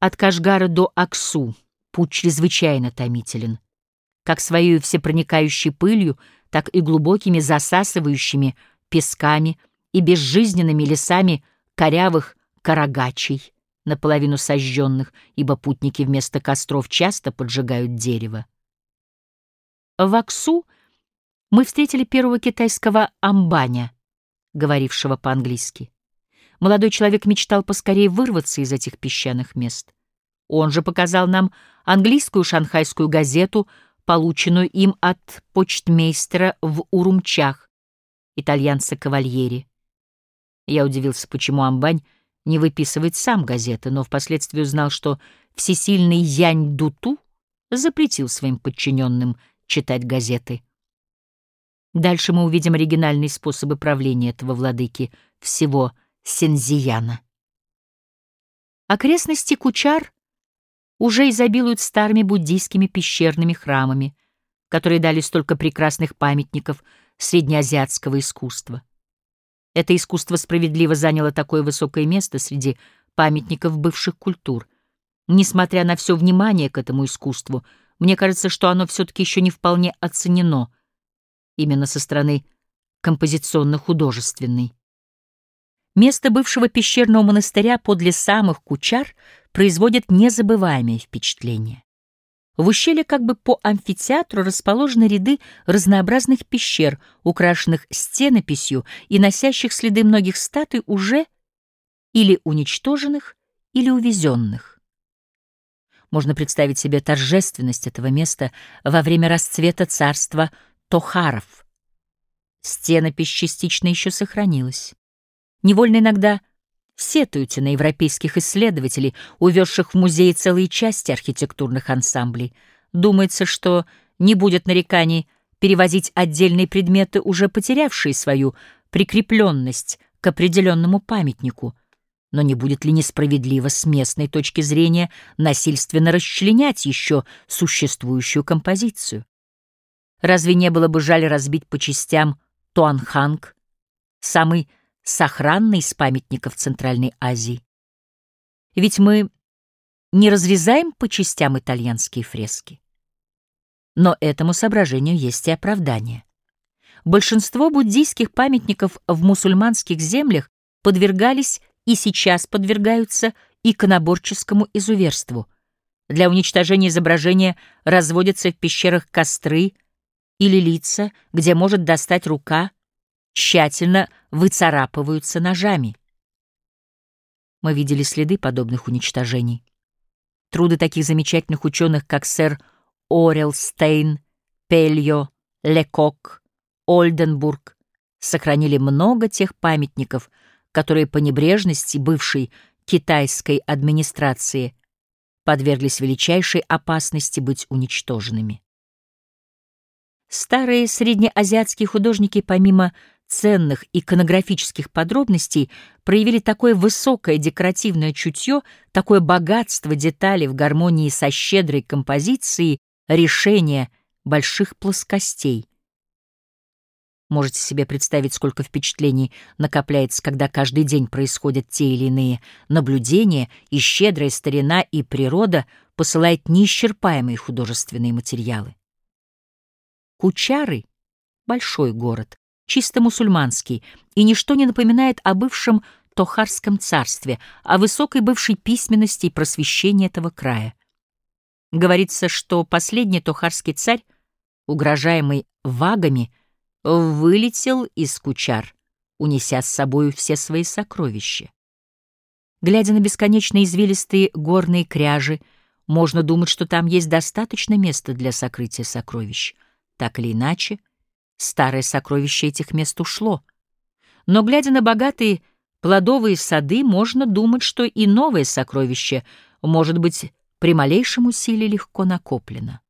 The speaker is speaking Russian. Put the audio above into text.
От Кашгара до Аксу путь чрезвычайно томителен. Как своей всепроникающей пылью, так и глубокими засасывающими песками и безжизненными лесами корявых карагачей, наполовину сожженных, ибо путники вместо костров часто поджигают дерево. В Аксу мы встретили первого китайского амбаня, говорившего по-английски. Молодой человек мечтал поскорее вырваться из этих песчаных мест. Он же показал нам английскую шанхайскую газету, полученную им от почтмейстера в Урумчах, итальянца Кавальери. Я удивился, почему Амбань не выписывает сам газеты, но впоследствии узнал, что всесильный Янь Дуту запретил своим подчиненным читать газеты. Дальше мы увидим оригинальные способы правления этого владыки всего Сензияна. Окрестности Кучар уже изобилуют старыми буддийскими пещерными храмами, которые дали столько прекрасных памятников среднеазиатского искусства. Это искусство справедливо заняло такое высокое место среди памятников бывших культур. Несмотря на все внимание к этому искусству, мне кажется, что оно все-таки еще не вполне оценено именно со стороны композиционно-художественной. Место бывшего пещерного монастыря подле самых кучар производит незабываемое впечатление. В ущелье как бы по амфитеатру расположены ряды разнообразных пещер, украшенных стенописью и носящих следы многих статуй уже или уничтоженных, или увезенных. Можно представить себе торжественность этого места во время расцвета царства Тохаров. Стенопись частично еще сохранилась. Невольно иногда сетуете на европейских исследователей, увезших в музей целые части архитектурных ансамблей. Думается, что не будет нареканий перевозить отдельные предметы, уже потерявшие свою прикрепленность к определенному памятнику. Но не будет ли несправедливо с местной точки зрения насильственно расчленять еще существующую композицию? Разве не было бы жаль разбить по частям Туанханг, самый сохранный из памятников Центральной Азии. Ведь мы не разрезаем по частям итальянские фрески. Но этому соображению есть и оправдание. Большинство буддийских памятников в мусульманских землях подвергались и сейчас подвергаются иконоборческому изуверству. Для уничтожения изображения разводятся в пещерах костры или лица, где может достать рука, тщательно выцарапываются ножами. Мы видели следы подобных уничтожений. Труды таких замечательных ученых, как сэр Орел Стейн, Пельо, Лекок, Ольденбург, сохранили много тех памятников, которые по небрежности бывшей китайской администрации подверглись величайшей опасности быть уничтоженными. Старые среднеазиатские художники, помимо ценных иконографических подробностей проявили такое высокое декоративное чутье, такое богатство деталей в гармонии со щедрой композицией решения больших плоскостей. Можете себе представить, сколько впечатлений накопляется, когда каждый день происходят те или иные наблюдения, и щедрая старина и природа посылает неисчерпаемые художественные материалы. Кучары — большой город, чисто мусульманский, и ничто не напоминает о бывшем Тохарском царстве, о высокой бывшей письменности и просвещении этого края. Говорится, что последний Тохарский царь, угрожаемый вагами, вылетел из Кучар, унеся с собою все свои сокровища. Глядя на бесконечно извилистые горные кряжи, можно думать, что там есть достаточно места для сокрытия сокровищ. Так или иначе, Старое сокровище этих мест ушло. Но, глядя на богатые плодовые сады, можно думать, что и новое сокровище может быть при малейшем усилии легко накоплено.